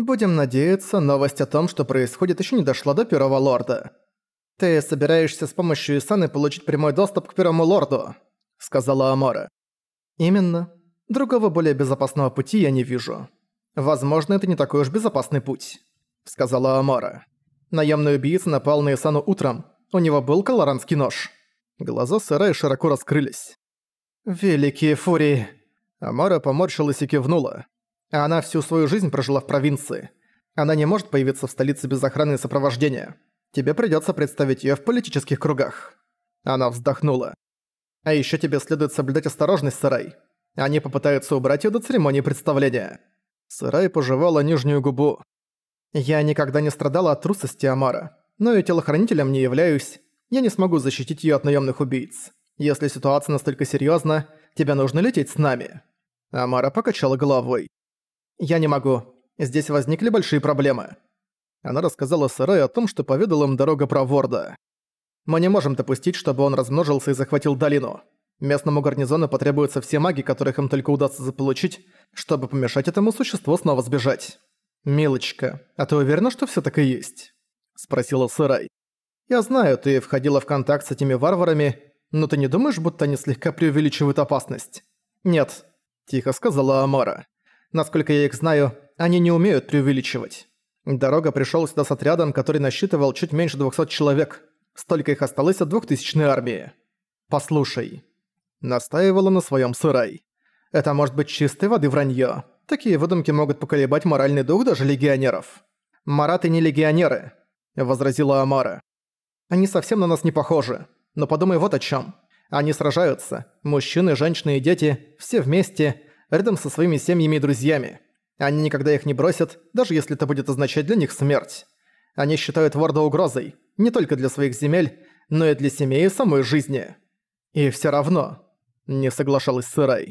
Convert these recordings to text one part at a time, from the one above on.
Будем надеяться, новость о том, что происходит, еще не дошла до Первого Лорда. Ты собираешься с помощью Исаны получить прямой доступ к Первому Лорду, сказала Амара. Именно. Другого более безопасного пути я не вижу. Возможно, это не такой уж безопасный путь, сказала Амара. Наемный убийца напал на Исану утром. У него был колоранский нож. Глаза Сарай широко раскрылись. «Великие фурии!» Амара поморщилась и кивнула. Она всю свою жизнь прожила в провинции. Она не может появиться в столице без охраны и сопровождения. Тебе придётся представить её в политических кругах». Она вздохнула. «А ещё тебе следует соблюдать осторожность, Сарай. Они попытаются убрать её до церемонии представления». Сарай пожевала нижнюю губу. «Я никогда не страдала от трусости Амара, но и телохранителем не являюсь. Я не смогу защитить её от наёмных убийц. Если ситуация настолько серьёзна, тебе нужно лететь с нами». Амара покачала головой. «Я не могу. Здесь возникли большие проблемы». Она рассказала Сарай о том, что поведал им дорога про Ворда. «Мы не можем допустить, чтобы он размножился и захватил долину. Местному гарнизону потребуются все маги, которых им только удастся заполучить, чтобы помешать этому существу снова сбежать». «Милочка, а ты уверена, что всё так и есть?» – спросила Сарай. «Я знаю, ты входила в контакт с этими варварами, но ты не думаешь, будто они слегка преувеличивают опасность?» «Нет», – тихо сказала Амара. Насколько я их знаю, они не умеют преувеличивать. Дорога пришёл сюда с отрядом, который насчитывал чуть меньше 200 человек. Столько их осталось от двухтысячной армии. Послушай. Настаивала на своём сырай. Это может быть чистой воды вранье. Такие выдумки могут поколебать моральный дух даже легионеров. «Мараты не легионеры», — возразила Амара. «Они совсем на нас не похожи. Но подумай вот о чём. Они сражаются. Мужчины, женщины и дети, все вместе, рядом со своими семьями и друзьями. Они никогда их не бросят, даже если это будет означать для них смерть. Они считают Ворда угрозой, не только для своих земель, но и для семей и самой жизни. И все равно, не соглашалась Сырай.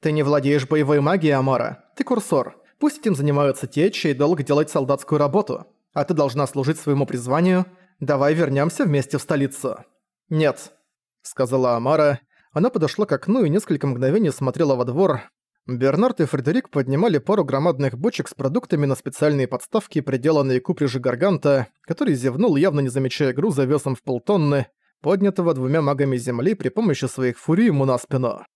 Ты не владеешь боевой магией, Амара. Ты курсор. Пусть этим занимаются те, чей долг делать солдатскую работу. А ты должна служить своему призванию. Давай вернемся вместе в столицу. Нет, сказала Амара. Она подошла к окну и несколько мгновений смотрела во двор, Бернард и Фредерик поднимали пару громадных бочек с продуктами на специальные подставки, приделанные к упряжи Гарганта, который зевнул, явно не замечая груза весом в полтонны, поднятого двумя магами земли при помощи своих фурий ему на спину.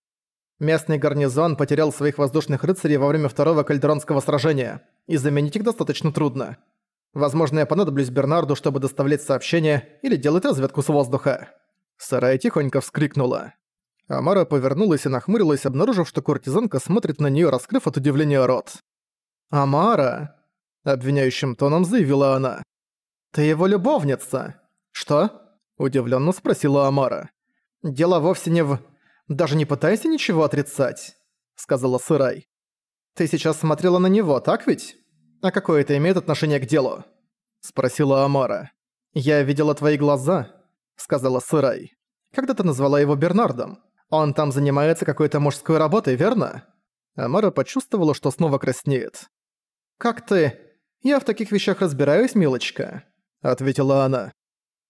Местный гарнизон потерял своих воздушных рыцарей во время второго кальдеронского сражения, и заменить их достаточно трудно. Возможно, я понадоблюсь Бернарду, чтобы доставлять сообщения или делать разведку с воздуха. Сарая тихонько вскрикнула. Амара повернулась и нахмурилась, обнаружив, что куртизанка смотрит на неё, раскрыв от удивления рот. «Амара!» – обвиняющим тоном заявила она. «Ты его любовница!» «Что?» – удивлённо спросила Амара. «Дело вовсе не в... Даже не пытайся ничего отрицать», – сказала Сырай. «Ты сейчас смотрела на него, так ведь? А какое это имеет отношение к делу?» – спросила Амара. «Я видела твои глаза», – сказала Сырай. «Когда ты назвала его Бернардом?» Он там занимается какой-то мужской работой, верно?» Амара почувствовала, что снова краснеет. «Как ты? Я в таких вещах разбираюсь, милочка», — ответила она.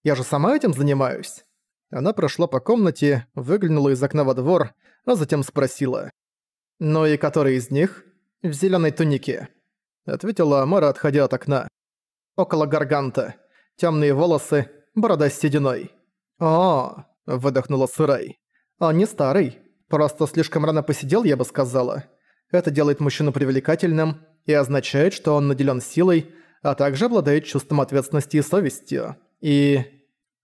«Я же сама этим занимаюсь». Она прошла по комнате, выглянула из окна во двор, а затем спросила. «Ну и который из них?» «В зелёной тунике», — ответила Амара, отходя от окна. «Около гарганта. Тёмные волосы, борода с сединой». «О!» — выдохнула Сырай. Он не старый, просто слишком рано посидел, я бы сказала. Это делает мужчину привлекательным и означает, что он наделен силой, а также обладает чувством ответственности и совестью. И...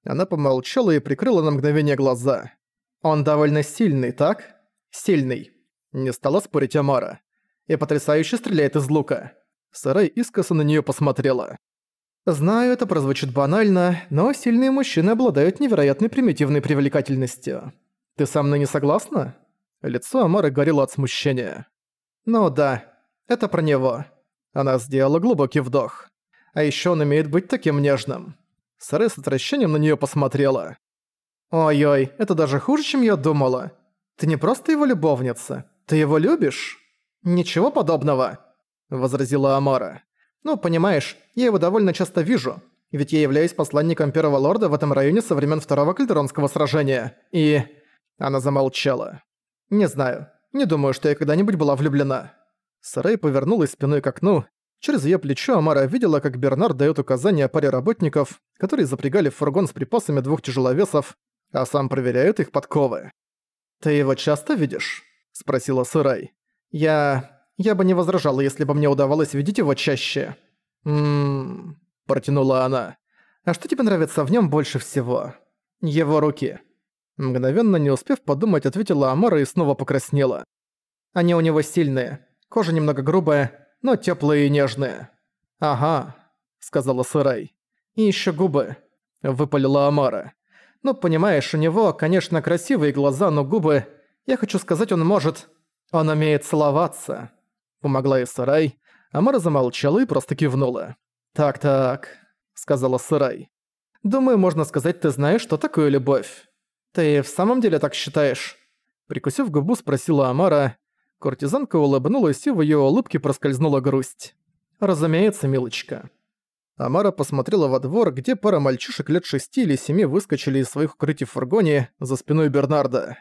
Она помолчала и прикрыла на мгновение глаза. Он довольно сильный, так? Сильный. Не стала спорить Амара. И потрясающе стреляет из лука. Сарай искоса на нее посмотрела. Знаю, это прозвучит банально, но сильные мужчины обладают невероятной примитивной привлекательностью. «Ты со мной не согласна?» Лицо Амары горело от смущения. «Ну да, это про него». Она сделала глубокий вдох. А ещё он умеет быть таким нежным. Саре с отвращением на неё посмотрела. «Ой-ой, это даже хуже, чем я думала. Ты не просто его любовница, ты его любишь?» «Ничего подобного», — возразила Амара. «Ну, понимаешь, я его довольно часто вижу, ведь я являюсь посланником Первого Лорда в этом районе со времен Второго Кальдеронского сражения, и...» Она замолчала. «Не знаю. Не думаю, что я когда-нибудь была влюблена». Сарай повернулась спиной к окну. Через её плечо Амара видела, как Бернард даёт указания паре работников, которые запрягали в фургон с припасами двух тяжеловесов, а сам проверяет их подковы. «Ты его часто видишь?» – спросила Сырай. «Я... я бы не возражала, если бы мне удавалось видеть его чаще». «Ммм...» – протянула она. «А что тебе нравится в нём больше всего?» «Его руки». Мгновенно не успев подумать, ответила Амара и снова покраснела. «Они у него сильные, кожа немного грубая, но тёплые и нежные». «Ага», — сказала Сырай. «И ещё губы», — выпалила Амара. «Ну, понимаешь, у него, конечно, красивые глаза, но губы... Я хочу сказать, он может... Он умеет целоваться». Помогла и Сырай. Амара замолчала и просто кивнула. «Так-так», — сказала Сырай. «Думаю, можно сказать, ты знаешь, что такое любовь». «Ты в самом деле так считаешь?» Прикусив губу, спросила Амара. Куртизанка улыбнулась, и в её улыбке проскользнула грусть. «Разумеется, милочка». Амара посмотрела во двор, где пара мальчишек лет шести или семи выскочили из своих укрытий в фургоне за спиной Бернарда.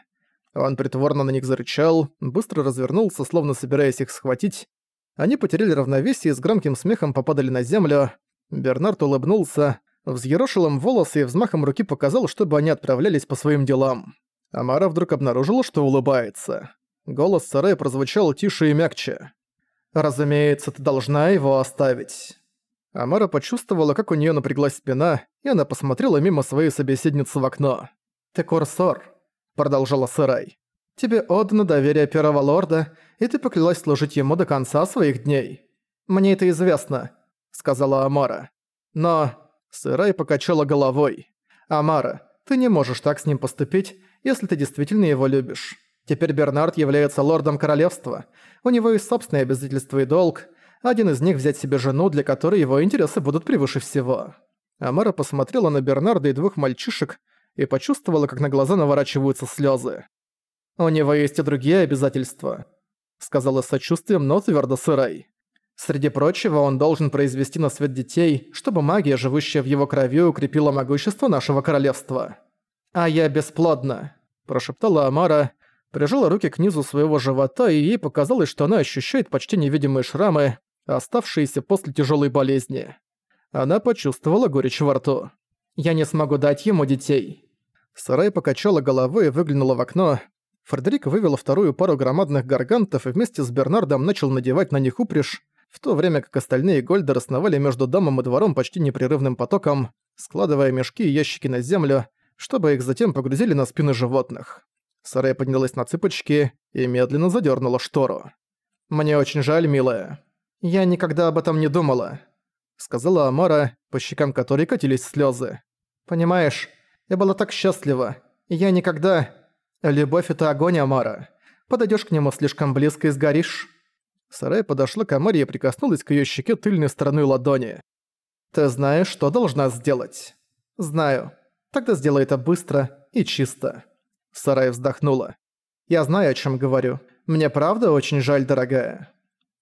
Он притворно на них зарычал, быстро развернулся, словно собираясь их схватить. Они потеряли равновесие и с громким смехом попадали на землю. Бернард улыбнулся, взъерошил им волосы и взмахом руки показал, чтобы они отправлялись по своим делам. Амара вдруг обнаружила, что улыбается. Голос Сарая прозвучал тише и мягче. «Разумеется, ты должна его оставить». Амара почувствовала, как у неё напряглась спина, и она посмотрела мимо своей собеседницы в окно. «Ты курсор», — продолжала Сарай. «Тебе отдано доверие первого лорда, и ты поклялась служить ему до конца своих дней. Мне это известно», — сказала Амара. «Но...» — Сырай покачала головой. «Амара, ты не можешь так с ним поступить, если ты действительно его любишь. Теперь Бернард является лордом королевства. У него есть собственные обязательства и долг. Один из них взять себе жену, для которой его интересы будут превыше всего. Амара посмотрела на Бернарда и двух мальчишек и почувствовала, как на глаза наворачиваются слезы. «У него есть и другие обязательства», — сказала с сочувствием, но твердо сырай. Среди прочего, он должен произвести на свет детей, чтобы магия, живущая в его крови, укрепила могущество нашего королевства. «А я бесплодна», – прошептала Амара, прижала руки к низу своего живота, и ей показалось, что она ощущает почти невидимые шрамы, оставшиеся после тяжелой болезни. Она почувствовала горечь во рту. «Я не смогу дать ему детей». Сарай покачала головой и выглянула в окно. Фредерик вывел вторую пару громадных гаргантов и вместе с Бернардом начал надевать на них упряжь, в то время как остальные гольдеры основали между домом и двором почти непрерывным потоком, складывая мешки и ящики на землю, чтобы их затем погрузили на спины животных. Сарая поднялась на цыпочки и медленно задернула штору. «Мне очень жаль, милая. Я никогда об этом не думала», — сказала Амара, по щекам которой катились слезы. «Понимаешь, я была так счастлива. Я никогда... Любовь — это огонь, Амара. Подойдешь к нему слишком близко и сгоришь». Сарая подошла к Амаре и прикоснулась к ее щеке тыльной стороной ладони. «Ты знаешь, что должна сделать?» «Знаю. Тогда сделай это быстро и чисто». Сарай вздохнула. «Я знаю, о чем говорю. Мне правда очень жаль, дорогая».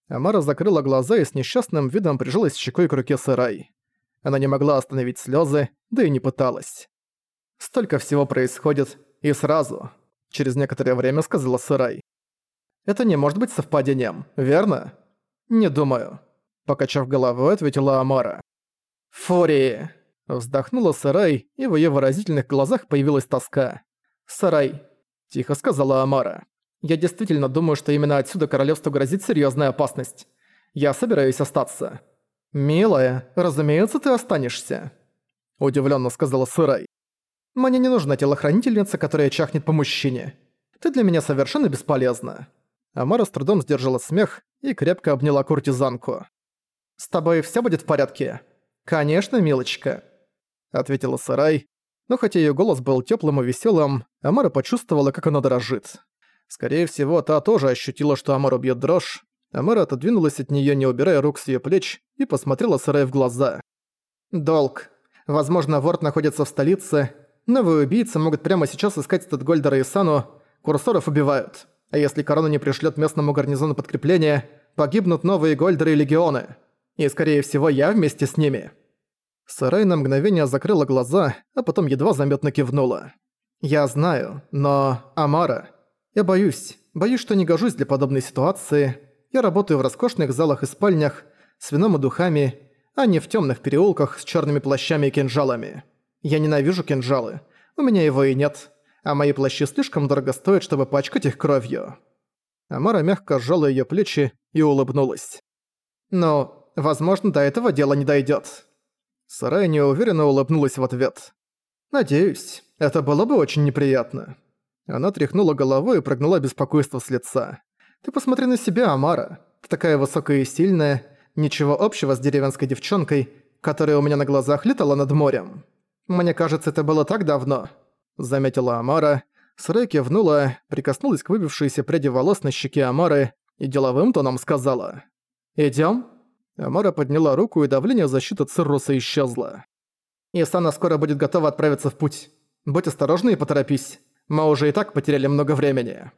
Амара закрыла глаза и с несчастным видом прижалась щекой к руке Сарай. Она не могла остановить слезы, да и не пыталась. «Столько всего происходит, и сразу», — через некоторое время сказала Сарай. «Это не может быть совпадением, верно?» «Не думаю», — покачав головой, ответила Амара. «Фурии!» — вздохнула Сарай, и в её выразительных глазах появилась тоска. «Сарай», – тихо сказала Амара. «Я действительно думаю, что именно отсюда королевству грозит серьезная опасность. Я собираюсь остаться». «Милая, разумеется, ты останешься», – удивленно сказала Сырай. «Мне не нужна телохранительница, которая чахнет по мужчине. Ты для меня совершенно бесполезна». Амара с трудом сдержала смех и крепко обняла куртизанку. «С тобой все будет в порядке?» «Конечно, милочка», — ответила Сарай, но хотя её голос был тёплым и весёлым, Амара почувствовала, как она дрожит. Скорее всего, та тоже ощутила, что Амару бьёт дрожь. Амара отодвинулась от неё, не убирая рук с её плеч, и посмотрела Сарай в глаза. «Долг. Возможно, Ворд находится в столице. Новые убийцы могут прямо сейчас искать Стэдгольдера и Сану. Курсоров убивают. А если корона не пришлёт местному гарнизону подкрепление, погибнут новые Гольдеры и Легионы. И, скорее всего, я вместе с ними». Сарай на мгновение закрыла глаза, а потом едва заметно кивнула. «Я знаю, но... Амара... Я боюсь. Боюсь, что не гожусь для подобной ситуации. Я работаю в роскошных залах и спальнях, с вином и духами, а не в темных переулках с черными плащами и кинжалами. Я ненавижу кинжалы. У меня его и нет. А мои плащи слишком дорого стоят, чтобы пачкать их кровью. Амара мягко сжала ее плечи и улыбнулась. «Но, возможно, до этого дело не дойдет. Сарай неуверенно улыбнулась в ответ. «Надеюсь, это было бы очень неприятно». Она тряхнула головой и прогнала беспокойство с лица. «Ты посмотри на себя, Амара. Ты такая высокая и сильная, ничего общего с деревенской девчонкой, которая у меня на глазах летала над морем. Мне кажется, это было так давно», — заметила Амара. Срэй кивнула, прикоснулась к выбившейся пряди волос на щеке Амары и деловым тоном сказала. «Идём?» Амара подняла руку, и давление защиты Цирруса исчезло. «Исана скоро будет готова отправиться в путь. Будь осторожна и поторопись. Мы уже и так потеряли много времени».